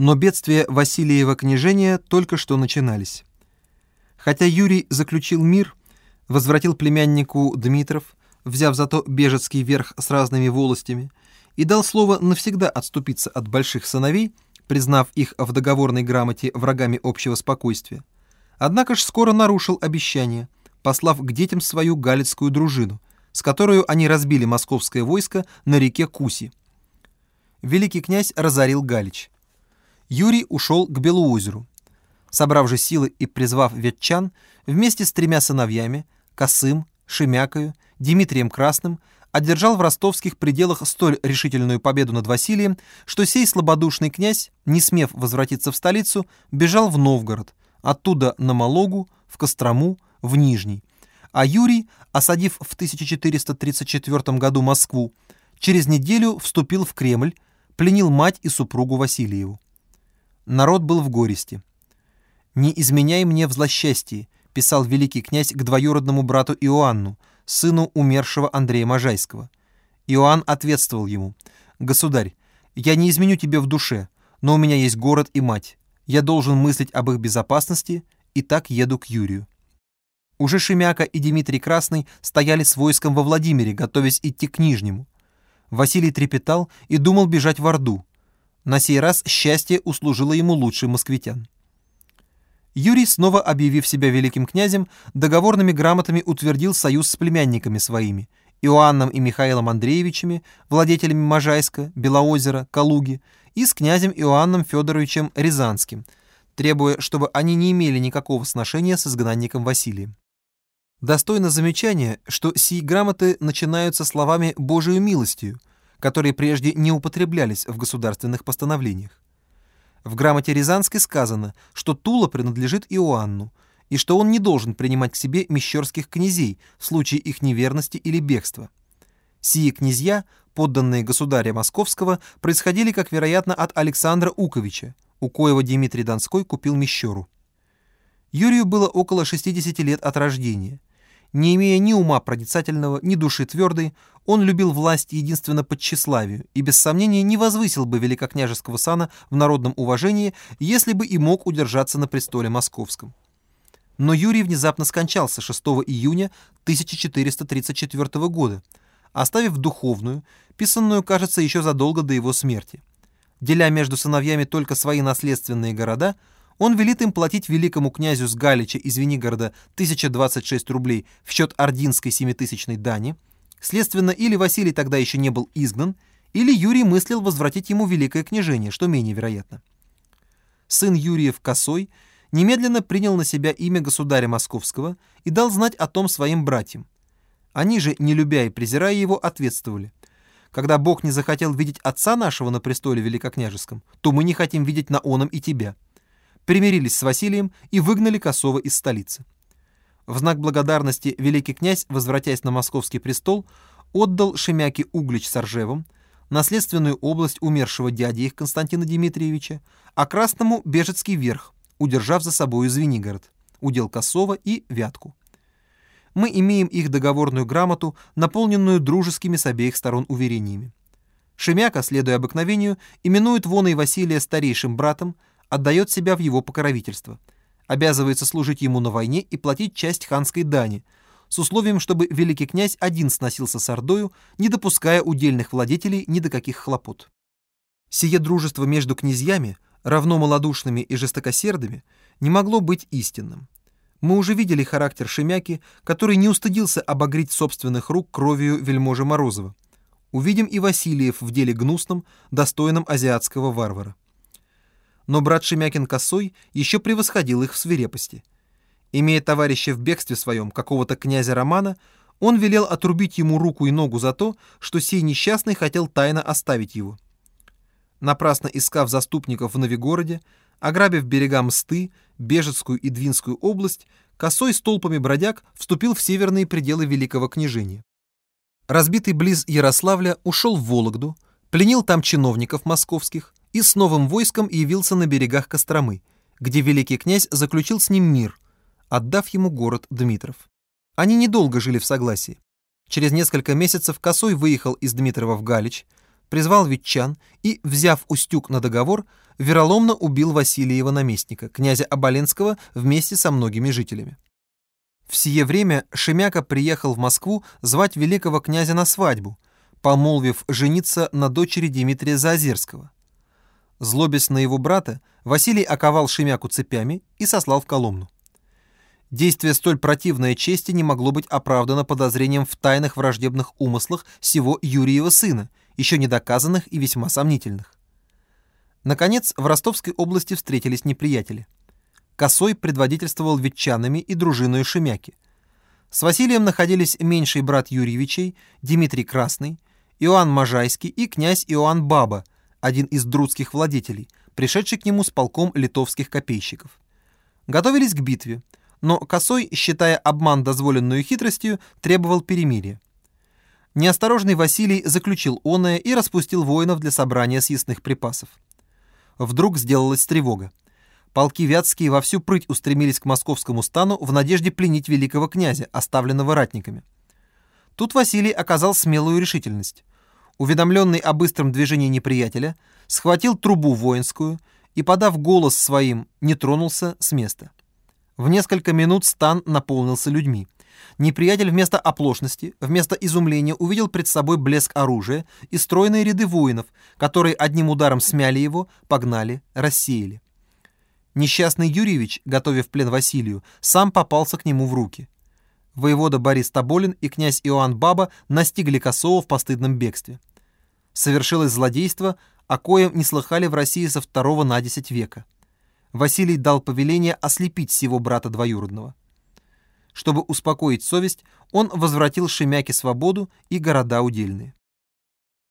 Но бедствия Васильева княжения только что начинались. Хотя Юрий заключил мир, возвратил племяннику Дмитров, взяв зато бежецкий верх с разными волостями, и дал слово навсегда отступиться от больших сыновей, признав их в договорной грамоте врагами общего спокойствия, однако ж скоро нарушил обещание, послав к детям свою галицкую дружину, с которой они разбили московское войско на реке Куси. Великий князь разорил Галич. Юрий ушел к Белоозеру. Собрав же силы и призвав ветчан, вместе с тремя сыновьями, Косым, Шемякою, Дмитрием Красным, одержал в ростовских пределах столь решительную победу над Василием, что сей слабодушный князь, не смев возвратиться в столицу, бежал в Новгород, оттуда на Малогу, в Кострому, в Нижний. А Юрий, осадив в 1434 году Москву, через неделю вступил в Кремль, пленил мать и супругу Васильеву. Народ был в горести. «Не изменяй мне в злосчастье», — писал великий князь к двоюродному брату Иоанну, сыну умершего Андрея Можайского. Иоанн ответствовал ему, «Государь, я не изменю тебе в душе, но у меня есть город и мать. Я должен мыслить об их безопасности, и так еду к Юрию». Уже Шемяка и Дмитрий Красный стояли с войском во Владимире, готовясь идти к Нижнему. Василий трепетал и думал бежать в Орду, на сей раз счастье услужило ему лучше москвитян. Юрий, снова объявив себя великим князем, договорными грамотами утвердил союз с племянниками своими, Иоанном и Михаилом Андреевичами, владетелями Можайска, Белоозера, Калуги, и с князем Иоанном Федоровичем Рязанским, требуя, чтобы они не имели никакого сношения с изгнанником Василием. Достойно замечания, что сии грамоты начинаются словами «Божию милостью», которые прежде не употреблялись в государственных постановлениях. В грамоте Рязанской сказано, что Тула принадлежит Иоанну, и что он не должен принимать к себе мещерских князей в случае их неверности или бегства. Сии князья, подданные государя Московского, происходили, как вероятно, от Александра Уковича, у коего Дмитрий Донской купил мещеру. Юрию было около 60 лет от рождения – не имея ни ума проницательного, ни души твердой, он любил власть единственно под тщеславию и без сомнения не возвысил бы великокняжеского сана в народном уважении, если бы и мог удержаться на престоле московском. Но Юрий внезапно скончался 6 июня 1434 года, оставив духовную, писанную, кажется, еще задолго до его смерти. Деля между сыновьями только свои наследственные города – он велит им платить великому князю с Галича из Венигорода 1026 рублей в счет ординской семитысячной дани. Следственно, или Василий тогда еще не был изгнан, или Юрий мыслил возвратить ему великое княжение, что менее вероятно. Сын Юриев Косой немедленно принял на себя имя государя Московского и дал знать о том своим братьям. Они же, не любя и презирая его, ответствовали. Когда Бог не захотел видеть отца нашего на престоле великокняжеском, то мы не хотим видеть на оном и тебя примирились с Василием и выгнали Косова из столицы. В знак благодарности великий князь, возвратясь на московский престол, отдал Шемяке Углич с Оржевом, наследственную область умершего дяди их Константина Дмитриевича, а Красному Бежецкий верх, удержав за собою Звенигород, удел Косова и Вятку. Мы имеем их договорную грамоту, наполненную дружескими с обеих сторон уверениями. Шемяка, следуя обыкновению, именует Вона и Василия старейшим братом, отдает себя в его покровительство, обязывается служить ему на войне и платить часть ханской дани, с условием, чтобы великий князь один сносился с Ордою, не допуская удельных владетелей ни до каких хлопот. Сие дружество между князьями, равно малодушными и жестокосердыми, не могло быть истинным. Мы уже видели характер Шемяки, который не устыдился обогреть собственных рук кровью вельможи Морозова. Увидим и Васильев в деле гнусном, достойном азиатского варвара но брат Шемякин Косой еще превосходил их в свирепости. Имея товарища в бегстве своем, какого-то князя Романа, он велел отрубить ему руку и ногу за то, что сей несчастный хотел тайно оставить его. Напрасно искав заступников в Новигороде, ограбив берега Мсты, Бежецкую и Двинскую область, Косой с толпами бродяг вступил в северные пределы Великого княжения. Разбитый близ Ярославля ушел в Вологду, пленил там чиновников московских, и с новым войском явился на берегах Костромы, где великий князь заключил с ним мир, отдав ему город Дмитров. Они недолго жили в согласии. Через несколько месяцев Косой выехал из Дмитрова в Галич, призвал ветчан и, взяв Устюг на договор, вероломно убил Василиева наместника, князя Оболенского, вместе со многими жителями. В сие время Шемяка приехал в Москву звать великого князя на свадьбу, помолвив жениться на дочери Дмитрия Заозерского. Злобясь на его брата, Василий оковал Шемяку цепями и сослал в Коломну. Действие столь противное чести не могло быть оправдано подозрением в тайных враждебных умыслах сего Юрьева сына, еще не доказанных и весьма сомнительных. Наконец, в Ростовской области встретились неприятели. Косой предводительствовал ветчанами и дружиной Шемяки. С Василием находились меньший брат Юрьевичей, Дмитрий Красный, Иоанн Можайский и князь Иоанн Баба, один из друдских владетелей, пришедший к нему с полком литовских копейщиков. Готовились к битве – но Косой, считая обман дозволенную хитростью, требовал перемирия. Неосторожный Василий заключил оное и распустил воинов для собрания съестных припасов. Вдруг сделалась тревога. Полки вятские во всю прыть устремились к московскому стану в надежде пленить великого князя, оставленного ратниками. Тут Василий оказал смелую решительность. Уведомленный о быстром движении неприятеля, схватил трубу воинскую и, подав голос своим, не тронулся с места. В несколько минут стан наполнился людьми. Неприятель вместо оплошности, вместо изумления увидел пред собой блеск оружия и стройные ряды воинов, которые одним ударом смяли его, погнали, рассеяли. Несчастный Юрьевич, готовив плен Василию, сам попался к нему в руки. Воевода Борис Тоболин и князь Иоанн Баба настигли Косова в постыдном бегстве. Совершилось злодейство, о коем не слыхали в России со второго на десять века. Василий дал повеление ослепить всего брата двоюродного. Чтобы успокоить совесть, он возвратил Шемяке свободу и города удельные.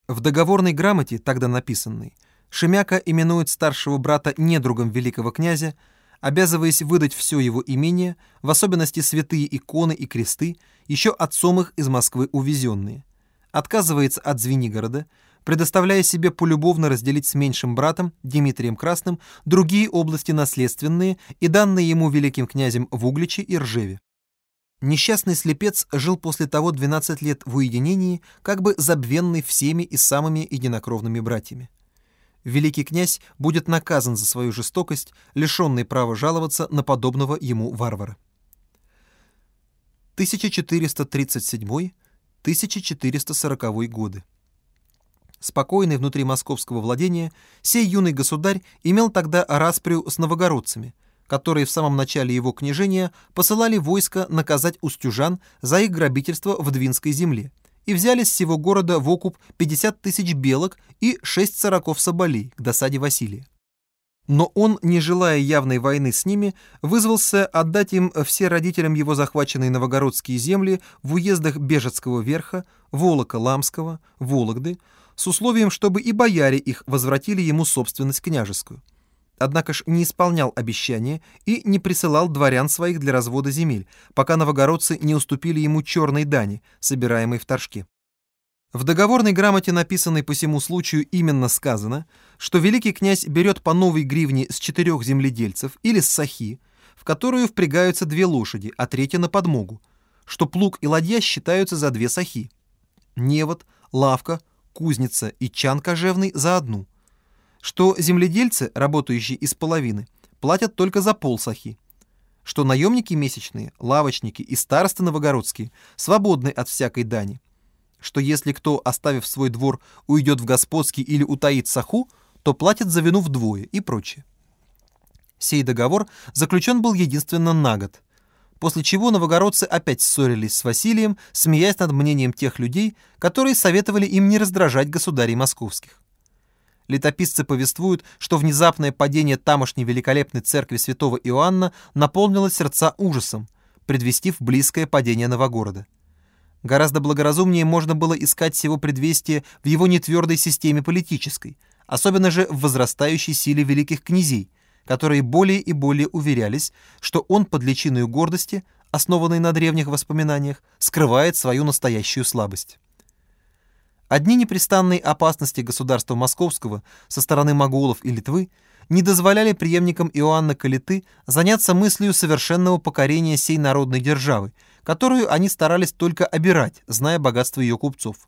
В договорной грамоте, тогда написанной, Шемяка именует старшего брата недругом великого князя, обязываясь выдать все его имение, в особенности святые иконы и кресты, еще отцом их из Москвы увезенные. Отказывается от Звенигорода, предоставляя себе полюбовно разделить с меньшим братом, Дмитрием Красным, другие области наследственные и данные ему великим князем в Угличе и Ржеве. Несчастный слепец жил после того 12 лет в уединении, как бы забвенный всеми и самыми единокровными братьями. Великий князь будет наказан за свою жестокость, лишенный права жаловаться на подобного ему варвара. 1437-1440 годы спокойный внутри московского владения, сей юный государь имел тогда расприю с новогородцами, которые в самом начале его княжения посылали войско наказать устюжан за их грабительство в Двинской земле и взяли с всего города в окуп 50 тысяч белок и 6 сороков соболей к досаде Василия. Но он, не желая явной войны с ними, вызвался отдать им все родителям его захваченные новогородские земли в уездах Бежецкого верха, Волока-Ламского, Вологды, с условием, чтобы и бояре их возвратили ему собственность княжескую. Однако ж не исполнял обещания и не присылал дворян своих для развода земель, пока новогородцы не уступили ему черной дани, собираемой в Торжке. В договорной грамоте, написанной по всему случаю, именно сказано, что великий князь берет по новой гривне с четырех земледельцев или с сахи, в которую впрягаются две лошади, а третья на подмогу, что плуг и ладья считаются за две сахи. Невод, лавка, кузница и чан кожевный за одну, что земледельцы, работающие из половины, платят только за полсахи, что наемники месячные, лавочники и старосты новогородские свободны от всякой дани, что если кто, оставив свой двор, уйдет в господский или утаит саху, то платит за вину вдвое и прочее. Сей договор заключен был единственно на год – после чего новогородцы опять ссорились с Василием, смеясь над мнением тех людей, которые советовали им не раздражать государей московских. Летописцы повествуют, что внезапное падение тамошней великолепной церкви святого Иоанна наполнило сердца ужасом, предвестив близкое падение Новогорода. Гораздо благоразумнее можно было искать всего предвестие в его нетвердой системе политической, особенно же в возрастающей силе великих князей, которые более и более уверялись, что он под личиной гордости, основанной на древних воспоминаниях, скрывает свою настоящую слабость. Одни непрестанные опасности государства московского со стороны моголов и Литвы не дозволяли преемникам Иоанна Калиты заняться мыслью совершенного покорения сей народной державы, которую они старались только обирать, зная богатство ее купцов.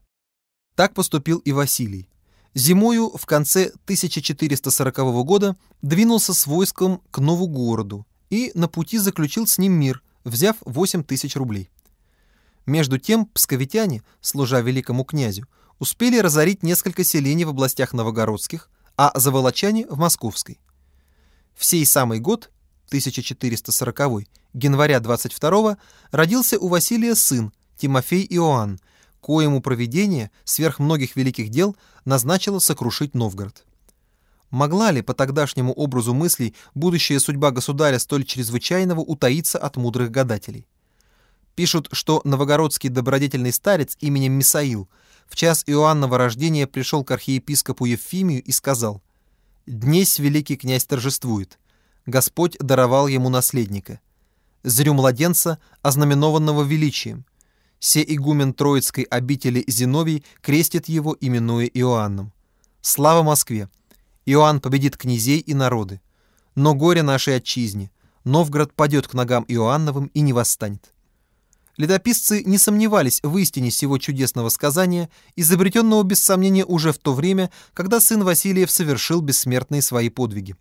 Так поступил и Василий. Зимою в конце 1440 года двинулся с войском к Нову-городу и на пути заключил с ним мир, взяв 8 тысяч рублей. Между тем псковитяне, служа великому князю, успели разорить несколько селений в областях новогородских, а заволочане в московской. В сей самый год, 1440 января 22 родился у Василия сын, Тимофей Иоанн, коему провидение сверх многих великих дел назначило сокрушить Новгород. Могла ли по тогдашнему образу мыслей будущая судьба государя столь чрезвычайного утаиться от мудрых гадателей? Пишут, что новогородский добродетельный старец именем Мисаил в час Иоаннова рождения пришел к архиепископу Евфимию и сказал «Днесь великий князь торжествует, Господь даровал ему наследника. Зрю младенца, ознаменованного величием, се игумен Троицкой обители Зиновий крестит его, именуя Иоанном. Слава Москве! Иоанн победит князей и народы. Но горе нашей отчизне. Новгород падет к ногам Иоанновым и не восстанет. Летописцы не сомневались в истине сего чудесного сказания, изобретенного без сомнения уже в то время, когда сын Василиев совершил бессмертные свои подвиги.